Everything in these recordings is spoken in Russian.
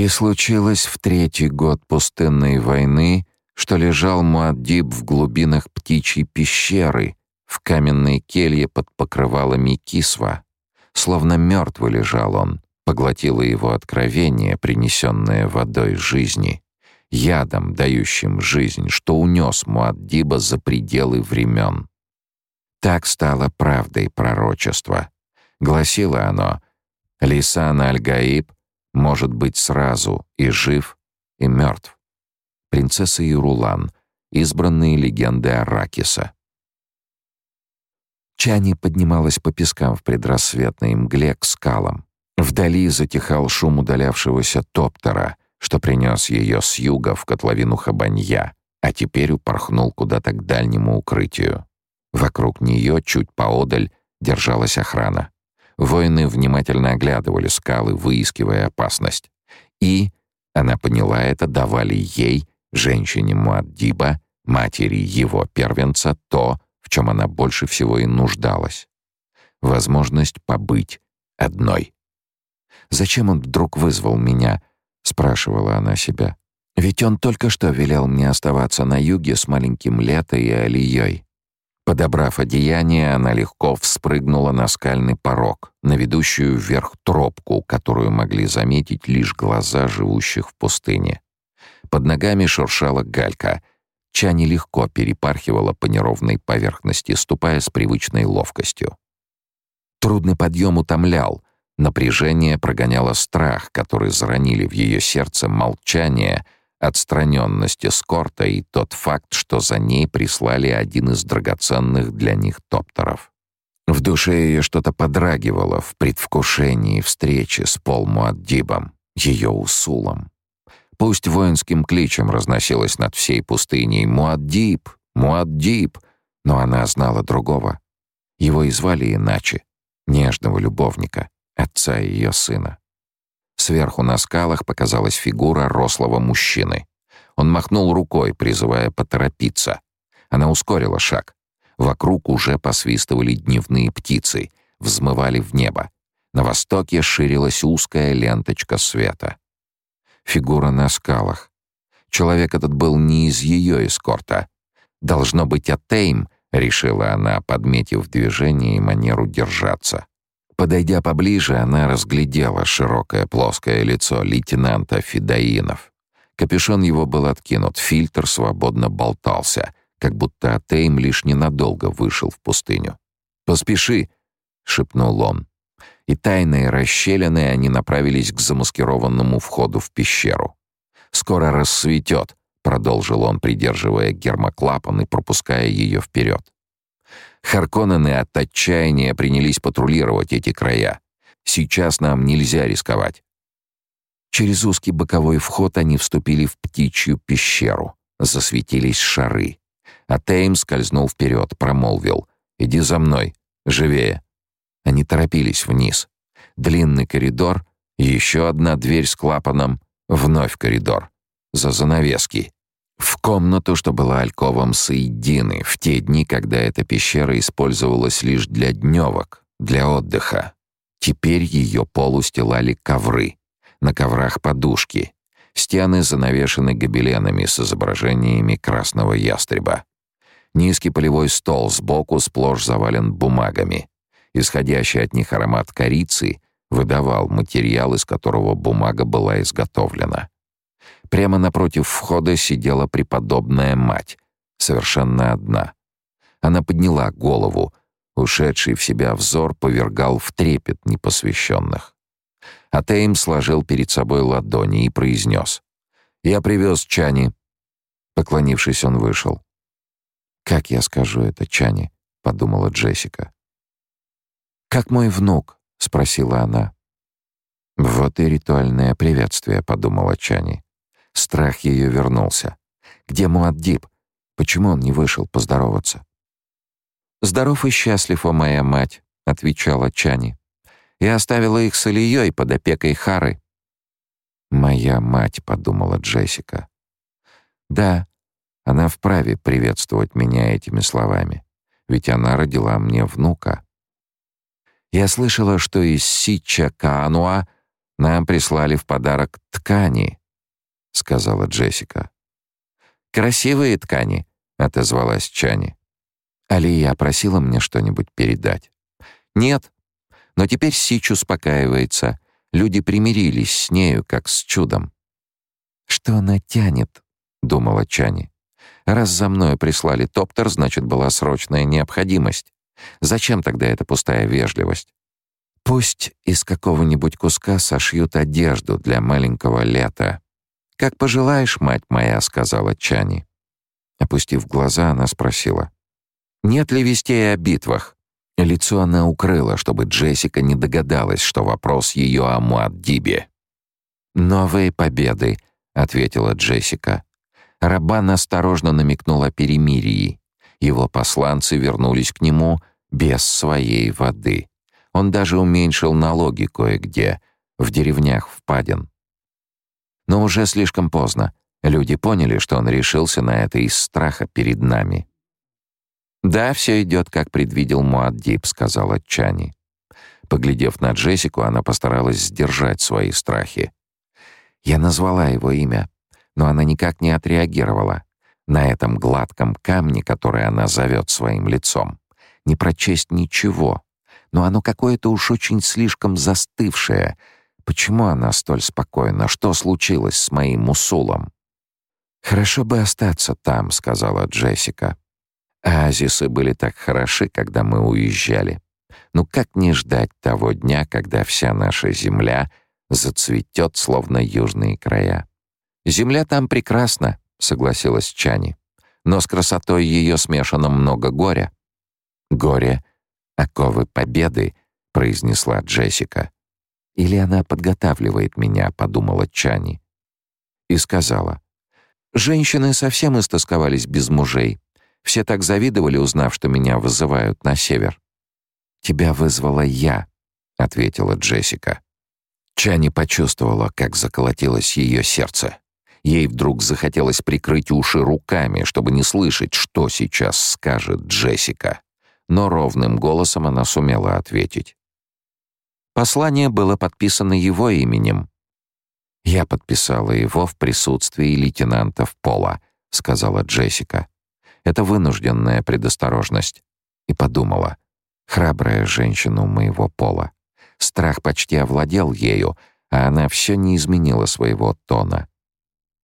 И случилось в третий год пустынной войны, что лежал Муаддиб в глубинах птичьей пещеры, в каменной келье под покрывалами кисва. Словно мертвый лежал он, поглотило его откровение, принесенное водой жизни, ядом, дающим жизнь, что унес Муаддиба за пределы времен. Так стало правдой пророчества. Гласило оно, Лисан Аль-Гаиб может быть сразу и жив, и мертв. Принцесса Ирулан, избранные легенды Аракиса. Чани поднималась по пескам в предрассветной мгле к скалам. Вдали затихал шум удалявшегося топтера, что принес ее с юга в котловину Хабанья, а теперь упорхнул куда-то к дальнему укрытию. Вокруг нее, чуть поодаль, держалась охрана. Воины внимательно оглядывали скалы, выискивая опасность. И, она поняла это, давали ей, женщине Муаддиба, матери его первенца, то, в чем она больше всего и нуждалась. Возможность побыть одной. «Зачем он вдруг вызвал меня?» — спрашивала она себя. «Ведь он только что велел мне оставаться на юге с маленьким Лето и Алией. Подобрав одеяние, она легко вспрыгнула на скальный порог, на ведущую вверх тропку, которую могли заметить лишь глаза живущих в пустыне. Под ногами шуршала галька. Чани легко перепархивала по неровной поверхности, ступая с привычной ловкостью. Трудный подъем утомлял, напряжение прогоняло страх, который заронили в ее сердце молчание — отстраненность эскорта и тот факт, что за ней прислали один из драгоценных для них топтеров. В душе ее что-то подрагивало в предвкушении встречи с Пол Муаддибом, ее усулом. Пусть воинским кличем разносилось над всей пустыней «Муаддиб! Муаддиб!», но она знала другого. Его и звали иначе — нежного любовника, отца ее сына. Сверху на скалах показалась фигура рослого мужчины. Он махнул рукой, призывая поторопиться. Она ускорила шаг. Вокруг уже посвистывали дневные птицы, взмывали в небо. На востоке ширилась узкая ленточка света. Фигура на скалах. Человек этот был не из ее эскорта. «Должно быть Атейм», — решила она, подметив движение и манеру держаться. Подойдя поближе, она разглядела широкое плоское лицо лейтенанта Федоинов. Капюшон его был откинут, фильтр свободно болтался, как будто Атейм лишь ненадолго вышел в пустыню. «Поспеши!» — шепнул он. И тайные расщелины они направились к замаскированному входу в пещеру. «Скоро рассветет», — продолжил он, придерживая гермоклапан и пропуская ее вперед. Харконнены от отчаяния принялись патрулировать эти края. Сейчас нам нельзя рисковать. Через узкий боковой вход они вступили в птичью пещеру. Засветились шары. А Тейм скользнул вперед, промолвил. «Иди за мной. Живее». Они торопились вниз. Длинный коридор, еще одна дверь с клапаном, вновь коридор. За занавески. В комнату, что была альковом Саидины, в те дни, когда эта пещера использовалась лишь для дневок, для отдыха. Теперь ее пол устилали ковры. На коврах подушки. Стены занавешены гобеленами с изображениями красного ястреба. Низкий полевой стол сбоку сплошь завален бумагами. Исходящий от них аромат корицы выдавал материал, из которого бумага была изготовлена. Прямо напротив входа сидела преподобная мать, совершенно одна. Она подняла голову, ушедший в себя взор повергал в трепет непосвященных. Атеим сложил перед собой ладони и произнес. «Я привез Чани». Поклонившись, он вышел. «Как я скажу это Чани?» — подумала Джессика. «Как мой внук?» — спросила она. «Вот и ритуальное приветствие», — подумала Чани. Страх ее вернулся. Где Муаддиб? Почему он не вышел поздороваться? «Здоров и счастлив, о моя мать», — отвечала Чани. «Я оставила их с Ильей под опекой Хары». «Моя мать», — подумала Джессика. «Да, она вправе приветствовать меня этими словами, ведь она родила мне внука». Я слышала, что из Сича Каануа Нам прислали в подарок ткани, сказала Джессика. Красивые ткани, отозвалась Чани. Алия просила мне что-нибудь передать. Нет, но теперь Сич успокаивается. Люди примирились с нею, как с чудом. «Что она тянет?» — думала Чани. «Раз за мной прислали топтер, значит, была срочная необходимость. Зачем тогда эта пустая вежливость? Пусть из какого-нибудь куска сошьют одежду для маленького лета. «Как пожелаешь, мать моя», — сказала Чани. Опустив глаза, она спросила. «Нет ли вестей о битвах?» Лицо она укрыла, чтобы Джессика не догадалась, что вопрос ее о Муаддибе. «Новые победы», — ответила Джессика. Рабан осторожно намекнул о перемирии. Его посланцы вернулись к нему без своей воды. Он даже уменьшил налоги кое-где, в деревнях впадин. Но уже слишком поздно. Люди поняли, что он решился на это из страха перед нами. «Да, все идет, как предвидел Муаддиб», — сказала Чани. Поглядев на Джессику, она постаралась сдержать свои страхи. Я назвала его имя, но она никак не отреагировала. На этом гладком камне, который она зовет своим лицом, не прочесть ничего, но оно какое-то уж очень слишком застывшее. Почему она столь спокойна? Что случилось с моим Мусулом? «Хорошо бы остаться там», — сказала Джессика. Оазисы были так хороши, когда мы уезжали. Ну как не ждать того дня, когда вся наша земля зацветет, словно южные края? Земля там прекрасна, согласилась Чани. Но с красотой ее смешано много горя. Горе — оковы победы, произнесла Джессика. Или она подготавливает меня, подумала Чани. И сказала. Женщины совсем истосковались без мужей. Все так завидовали, узнав, что меня вызывают на север. «Тебя вызвала я», — ответила Джессика. Чани почувствовала, как заколотилось ее сердце. Ей вдруг захотелось прикрыть уши руками, чтобы не слышать, что сейчас скажет Джессика. Но ровным голосом она сумела ответить. Послание было подписано его именем. «Я подписала его в присутствии лейтенантов Пола», — сказала Джессика. Это вынужденная предосторожность. И подумала, храбрая женщина моего пола. Страх почти овладел ею, а она все не изменила своего тона.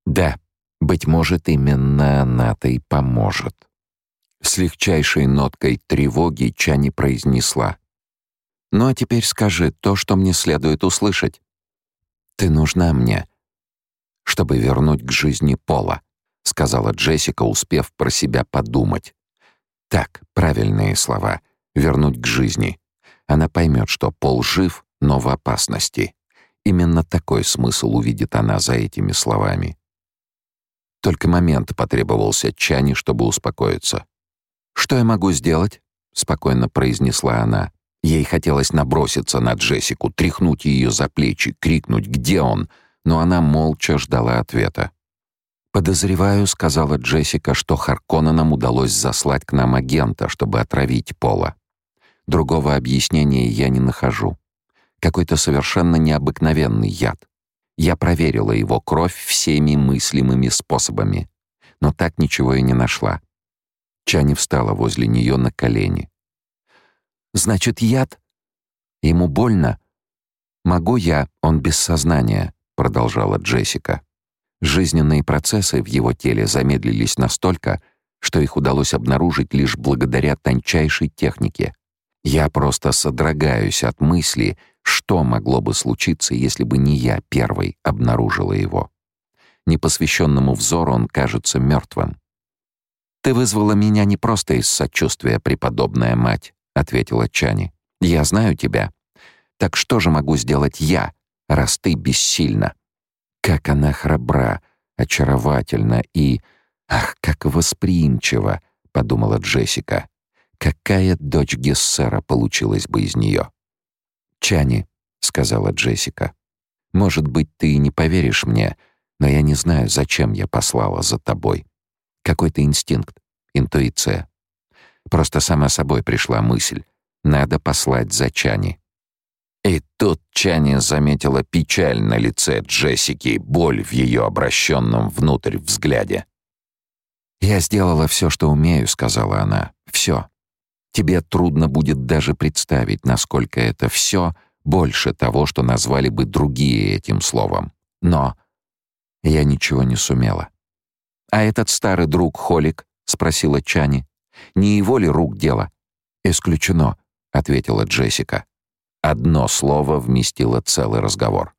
Да, быть может, именно она-то и поможет. С легчайшей ноткой тревоги Чани произнесла. «Ну а теперь скажи то, что мне следует услышать. Ты нужна мне, чтобы вернуть к жизни Пола сказала Джессика, успев про себя подумать. Так, правильные слова. Вернуть к жизни. Она поймет, что Пол жив, но в опасности. Именно такой смысл увидит она за этими словами. Только момент потребовался Чани, чтобы успокоиться. «Что я могу сделать?» — спокойно произнесла она. Ей хотелось наброситься на Джессику, тряхнуть ее за плечи, крикнуть «Где он?», но она молча ждала ответа. «Подозреваю», — сказала Джессика, что Харконненам удалось заслать к нам агента, чтобы отравить Пола. Другого объяснения я не нахожу. Какой-то совершенно необыкновенный яд. Я проверила его кровь всеми мыслимыми способами, но так ничего и не нашла. Чани встала возле нее на колени. «Значит, яд? Ему больно?» «Могу я, он без сознания», — продолжала Джессика. Жизненные процессы в его теле замедлились настолько, что их удалось обнаружить лишь благодаря тончайшей технике. Я просто содрогаюсь от мысли, что могло бы случиться, если бы не я первой обнаружила его. Непосвященному взору он кажется мертвым. «Ты вызвала меня не просто из сочувствия, преподобная мать», — ответила Чани. «Я знаю тебя. Так что же могу сделать я, раз ты бессильна?» Как она храбра, очаровательна и... Ах, как восприимчива, подумала Джессика. Какая дочь Гессера получилась бы из нее? «Чани», — сказала Джессика, — «может быть, ты и не поверишь мне, но я не знаю, зачем я послала за тобой. Какой-то инстинкт, интуиция. Просто сама собой пришла мысль. Надо послать за Чани». И тут Чани заметила печаль на лице Джессики, боль в ее обращенном внутрь взгляде. «Я сделала все, что умею», — сказала она. «Все. Тебе трудно будет даже представить, насколько это все больше того, что назвали бы другие этим словом. Но я ничего не сумела». «А этот старый друг Холик?» — спросила Чани. «Не его ли рук дело?» «Исключено», — ответила Джессика. Одно слово вместило целый разговор.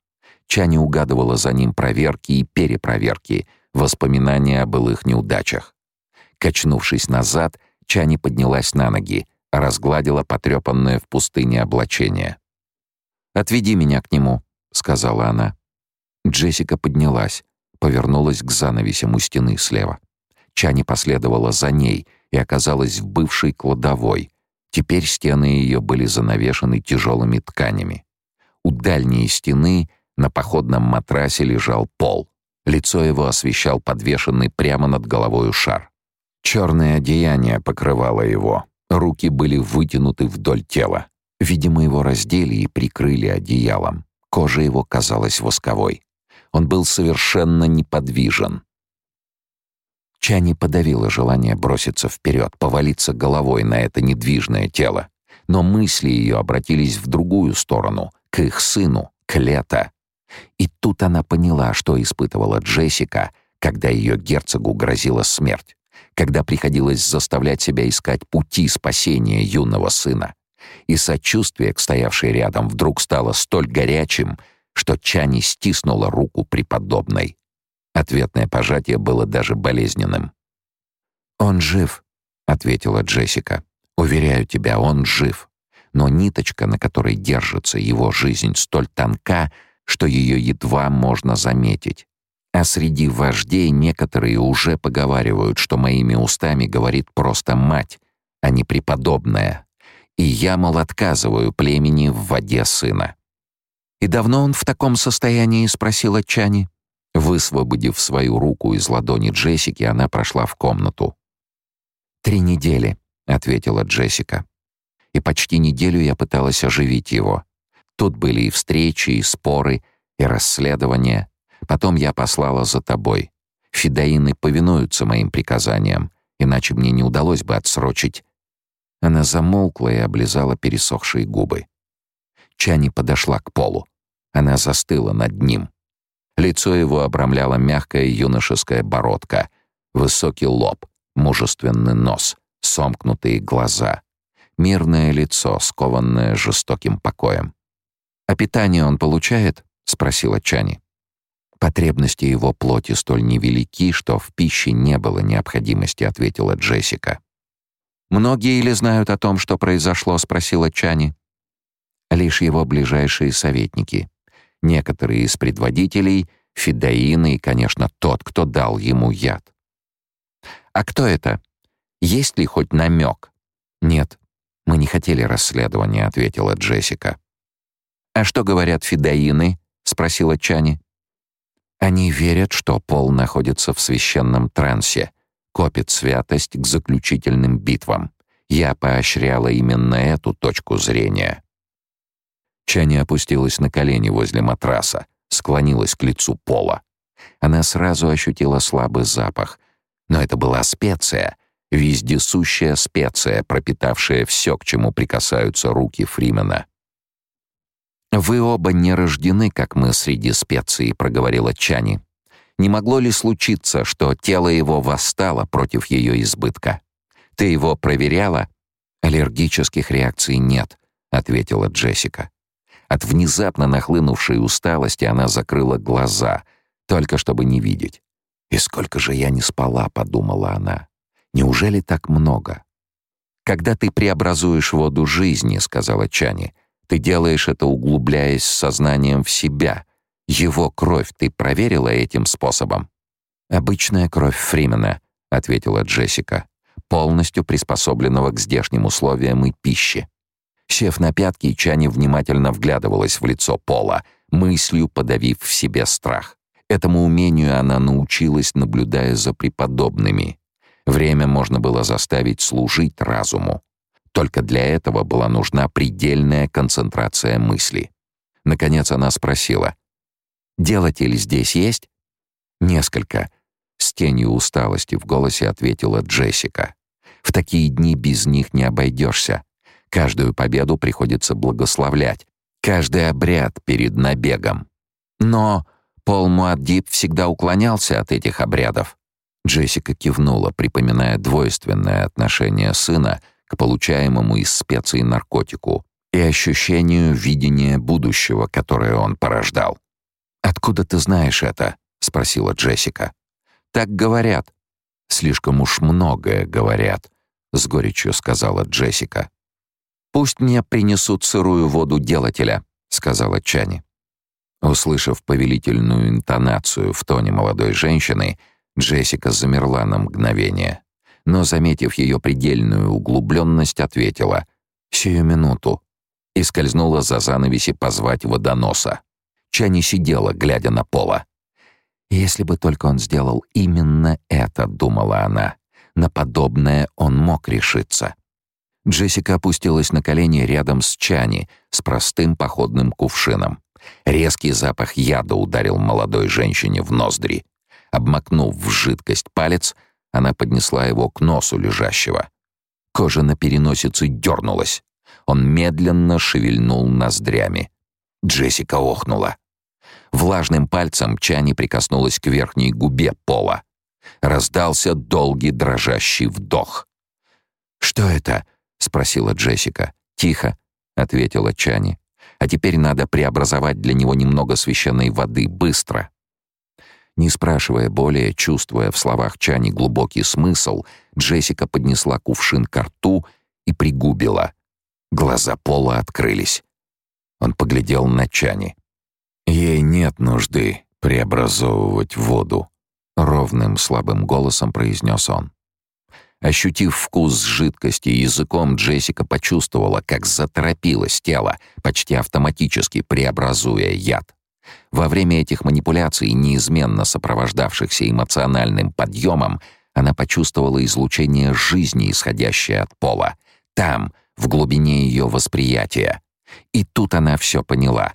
Чани угадывала за ним проверки и перепроверки, воспоминания о былых неудачах. Качнувшись назад, Чани поднялась на ноги, разгладила потрепанное в пустыне облачение. «Отведи меня к нему», — сказала она. Джессика поднялась, повернулась к занавесям у стены слева. Чани последовала за ней и оказалась в бывшей кладовой, Теперь стены ее были занавешены тяжелыми тканями. У дальней стены на походном матрасе лежал пол. Лицо его освещал подвешенный прямо над головой шар. Черное одеяние покрывало его. Руки были вытянуты вдоль тела. Видимо, его раздели и прикрыли одеялом. Кожа его казалась восковой. Он был совершенно неподвижен. Чани подавила желание броситься вперед, повалиться головой на это недвижное тело. Но мысли ее обратились в другую сторону, к их сыну, к Лето. И тут она поняла, что испытывала Джессика, когда ее герцогу грозила смерть, когда приходилось заставлять себя искать пути спасения юного сына. И сочувствие к стоявшей рядом вдруг стало столь горячим, что Чани стиснула руку преподобной. Ответное пожатие было даже болезненным. «Он жив», — ответила Джессика. «Уверяю тебя, он жив. Но ниточка, на которой держится его жизнь, столь тонка, что ее едва можно заметить. А среди вождей некоторые уже поговаривают, что моими устами говорит просто мать, а не преподобная. И я, мол, отказываю племени в воде сына». «И давно он в таком состоянии?» — спросила Чани. Высвободив свою руку из ладони Джессики, она прошла в комнату. «Три недели», — ответила Джессика. «И почти неделю я пыталась оживить его. Тут были и встречи, и споры, и расследования. Потом я послала за тобой. Фидаины повинуются моим приказаниям, иначе мне не удалось бы отсрочить». Она замолкла и облизала пересохшие губы. Чани подошла к полу. Она застыла над ним — Лицо его обрамляла мягкая юношеская бородка, высокий лоб, мужественный нос, сомкнутые глаза. Мирное лицо, скованное жестоким покоем. «А питание он получает?» — спросила Чани. «Потребности его плоти столь невелики, что в пище не было необходимости», — ответила Джессика. «Многие ли знают о том, что произошло?» — спросила Чани. «Лишь его ближайшие советники некоторые из предводителей, Федоины и, конечно, тот, кто дал ему яд. А кто это? Есть ли хоть намек? Нет, мы не хотели расследования, ответила Джессика. А что говорят Федоины? спросила Чани. Они верят, что Пол находится в священном трансе, копит святость к заключительным битвам. Я поощряла именно эту точку зрения. Чани опустилась на колени возле матраса, склонилась к лицу пола. Она сразу ощутила слабый запах, но это была специя, вездесущая специя, пропитавшая все, к чему прикасаются руки Фримена. «Вы оба не рождены, как мы, среди специй», — проговорила Чани. «Не могло ли случиться, что тело его восстало против ее избытка? Ты его проверяла?» «Аллергических реакций нет», — ответила Джессика. От внезапно нахлынувшей усталости она закрыла глаза, только чтобы не видеть. «И сколько же я не спала», — подумала она. «Неужели так много?» «Когда ты преобразуешь воду жизни», — сказала Чани, «ты делаешь это, углубляясь сознанием в себя. Его кровь ты проверила этим способом?» «Обычная кровь Фримена», — ответила Джессика, «полностью приспособленного к здешним условиям и пище. Сев на пятки, Чани внимательно вглядывалась в лицо Пола, мыслью подавив в себе страх. Этому умению она научилась, наблюдая за преподобными. Время можно было заставить служить разуму. Только для этого была нужна предельная концентрация мысли. Наконец она спросила. «Делатель здесь есть?» «Несколько», — с тенью усталости в голосе ответила Джессика. «В такие дни без них не обойдешься. Каждую победу приходится благословлять, каждый обряд перед набегом. Но Пол Муаддиб всегда уклонялся от этих обрядов. Джессика кивнула, припоминая двойственное отношение сына к получаемому из специй наркотику и ощущению видения будущего, которое он порождал. «Откуда ты знаешь это?» — спросила Джессика. «Так говорят». «Слишком уж многое говорят», — с горечью сказала Джессика. «Пусть мне принесут сырую воду делателя», — сказала Чани. Услышав повелительную интонацию в тоне молодой женщины, Джессика замерла на мгновение, но, заметив ее предельную углубленность, ответила «Сию минуту» и скользнула за занавеси позвать водоноса. Чани сидела, глядя на пола. «Если бы только он сделал именно это», — думала она, — «на подобное он мог решиться». Джессика опустилась на колени рядом с Чани с простым походным кувшином. Резкий запах яда ударил молодой женщине в ноздри. Обмакнув в жидкость палец, она поднесла его к носу лежащего. Кожа на переносице дернулась. Он медленно шевельнул ноздрями. Джессика охнула. Влажным пальцем Чани прикоснулась к верхней губе пола. Раздался долгий дрожащий вдох. «Что это?» — спросила Джессика. «Тихо», — ответила Чани. «А теперь надо преобразовать для него немного священной воды, быстро». Не спрашивая более, чувствуя в словах Чани глубокий смысл, Джессика поднесла кувшин к рту и пригубила. Глаза Пола открылись. Он поглядел на Чани. «Ей нет нужды преобразовывать воду», — ровным слабым голосом произнес он. Ощутив вкус жидкости языком, Джессика почувствовала, как заторопилось тело, почти автоматически преобразуя яд. Во время этих манипуляций, неизменно сопровождавшихся эмоциональным подъемом, она почувствовала излучение жизни, исходящее от пола. Там, в глубине ее восприятия. И тут она все поняла.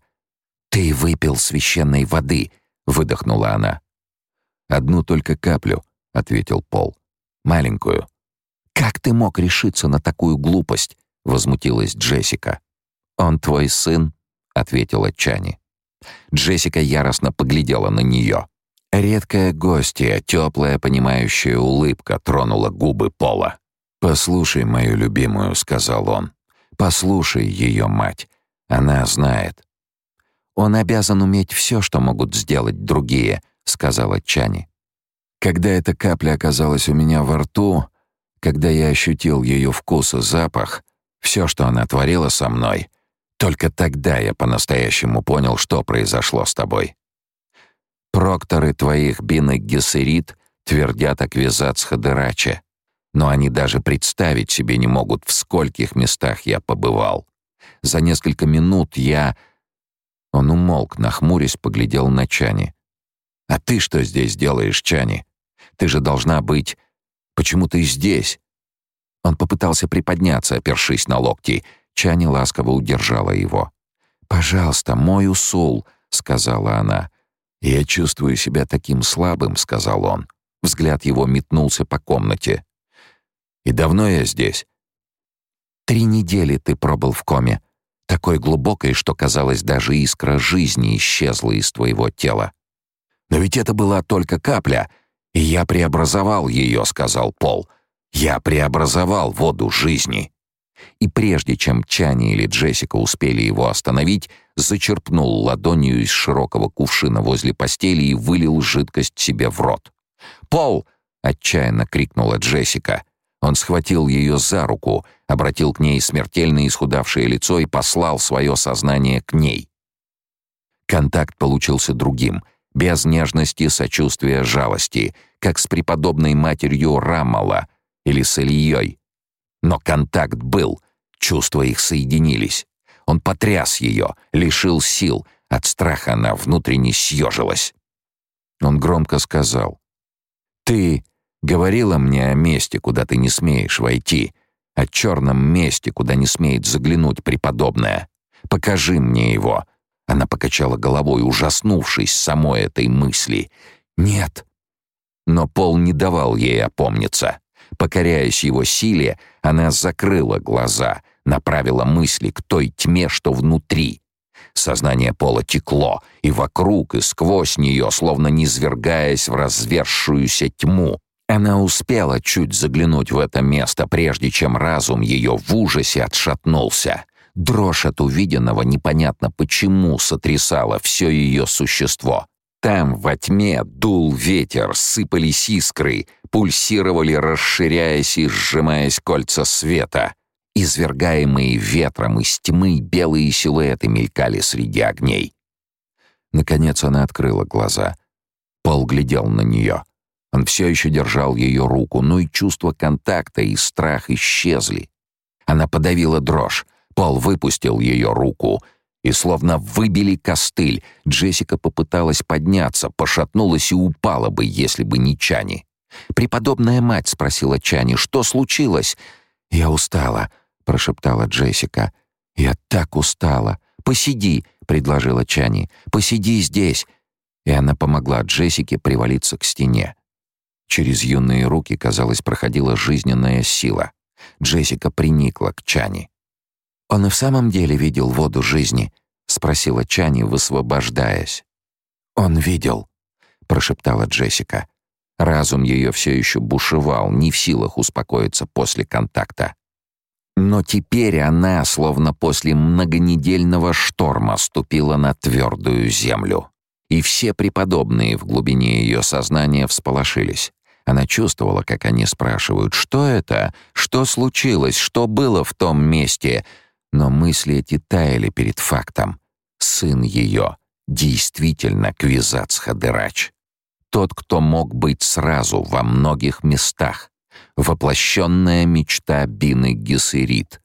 «Ты выпил священной воды», — выдохнула она. «Одну только каплю», — ответил Пол. «Маленькую». «Как ты мог решиться на такую глупость?» — возмутилась Джессика. «Он твой сын», — ответила Чани. Джессика яростно поглядела на нее. Редкая гостья, теплая, понимающая улыбка тронула губы Пола. «Послушай мою любимую», — сказал он. «Послушай ее мать. Она знает». «Он обязан уметь все, что могут сделать другие», — сказала Чани. Когда эта капля оказалась у меня во рту, когда я ощутил ее вкус и запах, все, что она творила со мной — только тогда я по-настоящему понял, что произошло с тобой. Прокторы твоих бинок Гессерит твердят о Квизац Хадыраче, но они даже представить себе не могут, в скольких местах я побывал. За несколько минут я... Он умолк, нахмурясь, поглядел на Чани. «А ты что здесь делаешь, Чани? Ты же должна быть... Почему ты здесь?» Он попытался приподняться, опершись на локти — Чани ласково удержала его. «Пожалуйста, мой усул», — сказала она. «Я чувствую себя таким слабым», — сказал он. Взгляд его метнулся по комнате. «И давно я здесь?» «Три недели ты пробыл в коме, такой глубокой, что, казалось, даже искра жизни исчезла из твоего тела». «Но ведь это была только капля, я преобразовал ее», — сказал Пол. «Я преобразовал воду жизни» и прежде чем Чани или Джессика успели его остановить, зачерпнул ладонью из широкого кувшина возле постели и вылил жидкость себе в рот. «Пол!» — отчаянно крикнула Джессика. Он схватил ее за руку, обратил к ней смертельно исхудавшее лицо и послал свое сознание к ней. Контакт получился другим, без нежности, сочувствия, жалости, как с преподобной матерью Рамала или с Ильей, но контакт был, чувства их соединились. Он потряс ее, лишил сил, от страха она внутренне съежилась. Он громко сказал, «Ты говорила мне о месте, куда ты не смеешь войти, о черном месте, куда не смеет заглянуть преподобная. Покажи мне его, Она покачала головой, ужаснувшись самой этой мысли. «Нет». Но Пол не давал ей опомниться. Покоряясь его силе, она закрыла глаза, направила мысли к той тьме, что внутри. Сознание Пола текло, и вокруг, и сквозь нее, словно низвергаясь в развершуюся тьму. Она успела чуть заглянуть в это место, прежде чем разум ее в ужасе отшатнулся. Дрожь от увиденного непонятно почему сотрясала все ее существо. Там, во тьме, дул ветер, сыпались искры, пульсировали, расширяясь и сжимаясь кольца света. Извергаемые ветром из тьмы белые силуэты мелькали среди огней. Наконец она открыла глаза. Пол глядел на нее. Он все еще держал ее руку, но и чувство контакта и страх исчезли. Она подавила дрожь. Пол выпустил ее руку — и словно выбили костыль. Джессика попыталась подняться, пошатнулась и упала бы, если бы не Чани. «Преподобная мать», — спросила Чани, — «что случилось?» «Я устала», — прошептала Джессика. «Я так устала. Посиди», — предложила Чани. «Посиди здесь». И она помогла Джессике привалиться к стене. Через юные руки, казалось, проходила жизненная сила. Джессика приникла к Чани. «Он и в самом деле видел воду жизни?» — спросила Чани, высвобождаясь. «Он видел», — прошептала Джессика. Разум ее все еще бушевал, не в силах успокоиться после контакта. Но теперь она, словно после многонедельного шторма, ступила на твердую землю. И все преподобные в глубине ее сознания всполошились. Она чувствовала, как они спрашивают, что это, что случилось, что было в том месте, но мысли эти таяли перед фактом. Сын ее действительно Квизац Хадырач. Тот, кто мог быть сразу во многих местах. Воплощенная мечта Бины Гессерит.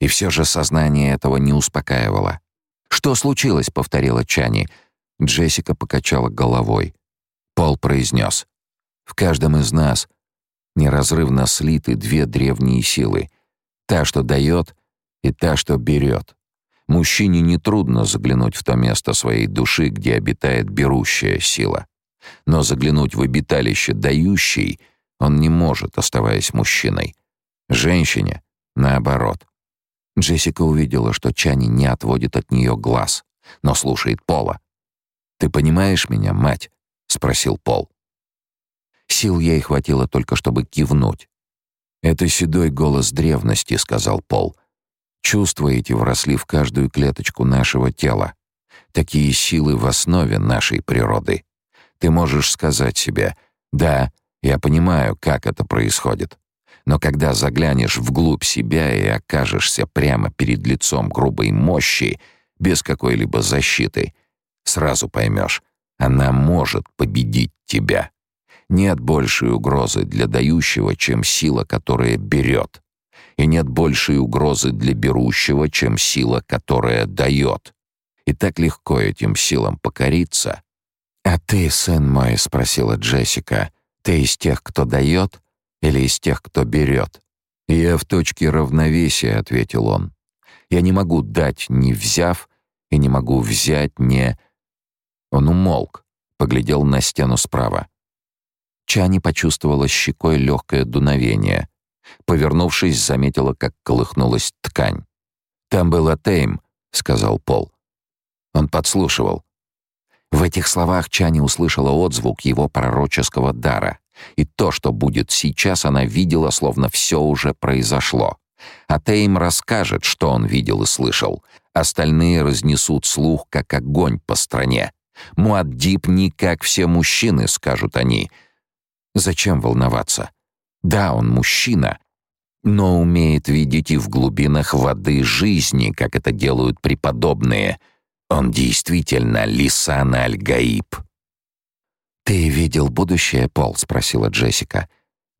И все же сознание этого не успокаивало. «Что случилось?» — повторила Чани. Джессика покачала головой. Пол произнес. «В каждом из нас неразрывно слиты две древние силы. Та, что дает, и та, что берет. Мужчине нетрудно заглянуть в то место своей души, где обитает берущая сила. Но заглянуть в обиталище дающей он не может, оставаясь мужчиной. Женщине — наоборот. Джессика увидела, что Чани не отводит от нее глаз, но слушает Пола. «Ты понимаешь меня, мать?» — спросил Пол. Сил ей хватило только, чтобы кивнуть. «Это седой голос древности», — сказал Пол. Чувства эти вросли в каждую клеточку нашего тела. Такие силы в основе нашей природы. Ты можешь сказать себе «Да, я понимаю, как это происходит». Но когда заглянешь вглубь себя и окажешься прямо перед лицом грубой мощи, без какой-либо защиты, сразу поймешь, она может победить тебя. Нет большей угрозы для дающего, чем сила, которая берет и нет большей угрозы для берущего, чем сила, которая дает. И так легко этим силам покориться. «А ты, сын мой?» — спросила Джессика. «Ты из тех, кто дает, или из тех, кто берет?» «Я в точке равновесия», — ответил он. «Я не могу дать, не взяв, и не могу взять, не...» Он умолк, поглядел на стену справа. Чани почувствовала щекой легкое дуновение — Повернувшись, заметила, как колыхнулась ткань. «Там был Атейм», — сказал Пол. Он подслушивал. В этих словах Чани услышала отзвук его пророческого дара. И то, что будет сейчас, она видела, словно все уже произошло. Атейм расскажет, что он видел и слышал. Остальные разнесут слух, как огонь по стране. Муаддиб не как все мужчины, скажут они. Зачем волноваться? Да, он мужчина, но умеет видеть и в глубинах воды жизни, как это делают преподобные. Он действительно Лисан Аль-Гаиб. «Ты видел будущее, Пол?» — спросила Джессика.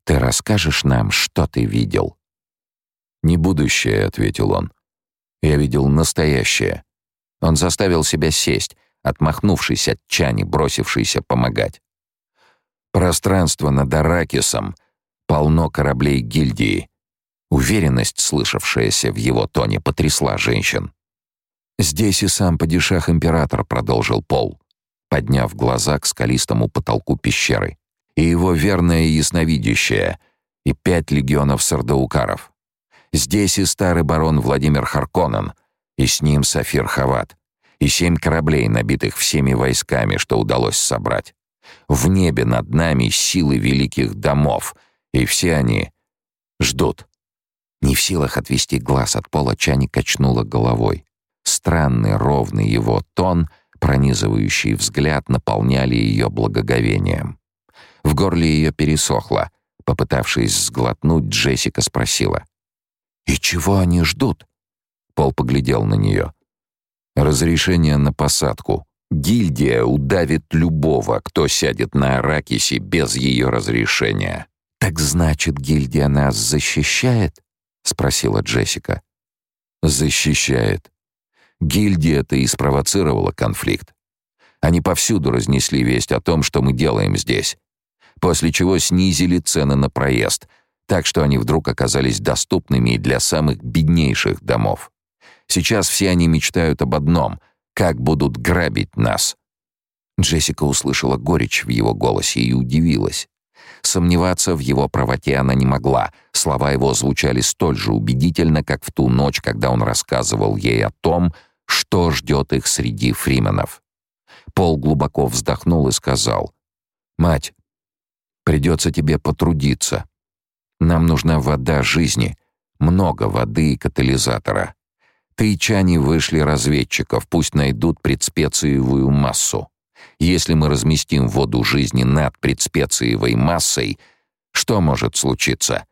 «Ты расскажешь нам, что ты видел?» «Не будущее», — ответил он. «Я видел настоящее». Он заставил себя сесть, отмахнувшись от Чани, бросившейся помогать. Пространство над Аракисом — полно кораблей гильдии. Уверенность, слышавшаяся в его тоне, потрясла женщин. «Здесь и сам падишах император», — продолжил Пол, подняв глаза к скалистому потолку пещеры. «И его верное ясновидящее, и пять легионов сардаукаров. Здесь и старый барон Владимир Харконен, и с ним Сафир Хават, и семь кораблей, набитых всеми войсками, что удалось собрать. В небе над нами силы великих домов, и все они ждут». Не в силах отвести глаз от пола, Чани качнула головой. Странный ровный его тон, пронизывающий взгляд, наполняли ее благоговением. В горле ее пересохло. Попытавшись сглотнуть, Джессика спросила. «И чего они ждут?» Пол поглядел на нее. «Разрешение на посадку. Гильдия удавит любого, кто сядет на Аракисе без ее разрешения». «Так значит, гильдия нас защищает?» — спросила Джессика. «Защищает. Гильдия-то и спровоцировала конфликт. Они повсюду разнесли весть о том, что мы делаем здесь, после чего снизили цены на проезд, так что они вдруг оказались доступными и для самых беднейших домов. Сейчас все они мечтают об одном — как будут грабить нас. Джессика услышала горечь в его голосе и удивилась. Сомневаться в его правоте она не могла. Слова его звучали столь же убедительно, как в ту ночь, когда он рассказывал ей о том, что ждет их среди фрименов. Пол глубоко вздохнул и сказал, «Мать, придется тебе потрудиться. Нам нужна вода жизни, много воды и катализатора. Ты и Чани вышли разведчиков, пусть найдут предспециевую массу. Если мы разместим воду жизни над предспециевой массой, что может случиться?»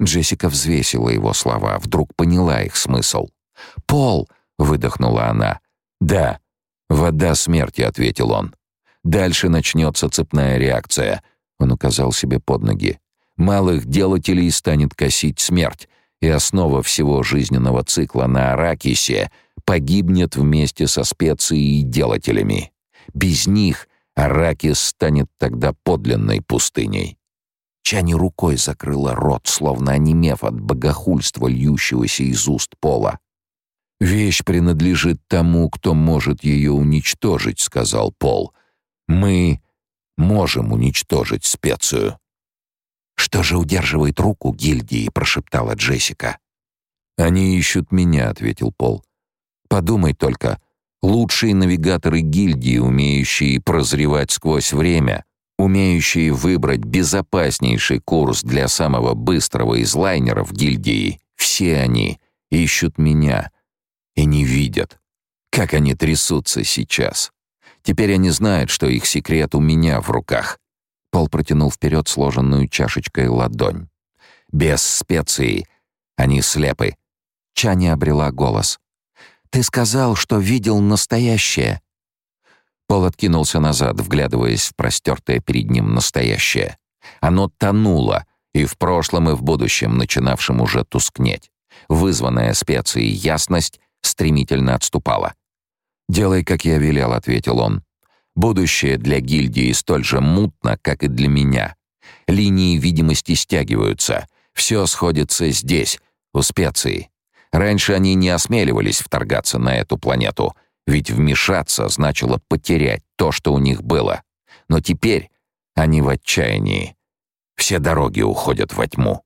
Джессика взвесила его слова, вдруг поняла их смысл. «Пол!» выдохнула она. Да. Вода смерти, ответил он. Дальше начнется цепная реакция. Он указал себе под ноги. Малых делателей станет косить смерть, и основа всего жизненного цикла на Аракисе погибнет вместе со специей и делателями. Без них Аракис станет тогда подлинной пустыней. Чани рукой закрыла рот, словно онемев от богохульства, льющегося из уст пола. «Вещь принадлежит тому, кто может ее уничтожить», — сказал Пол. «Мы можем уничтожить специю». «Что же удерживает руку гильдии?» — прошептала Джессика. «Они ищут меня», — ответил Пол. «Подумай только. Лучшие навигаторы гильдии, умеющие прозревать сквозь время, умеющие выбрать безопаснейший курс для самого быстрого из лайнеров гильдии, все они ищут меня» и не видят. Как они трясутся сейчас. Теперь они знают, что их секрет у меня в руках. Пол протянул вперед сложенную чашечкой ладонь. Без специй. Они слепы. Чани обрела голос. «Ты сказал, что видел настоящее». Пол откинулся назад, вглядываясь в простертое перед ним настоящее. Оно тонуло, и в прошлом, и в будущем, начинавшем уже тускнеть. Вызванная специей ясность стремительно отступала. «Делай, как я велел», — ответил он. «Будущее для гильдии столь же мутно, как и для меня. Линии видимости стягиваются. Все сходится здесь, у специи. Раньше они не осмеливались вторгаться на эту планету, ведь вмешаться значило потерять то, что у них было. Но теперь они в отчаянии. Все дороги уходят во тьму.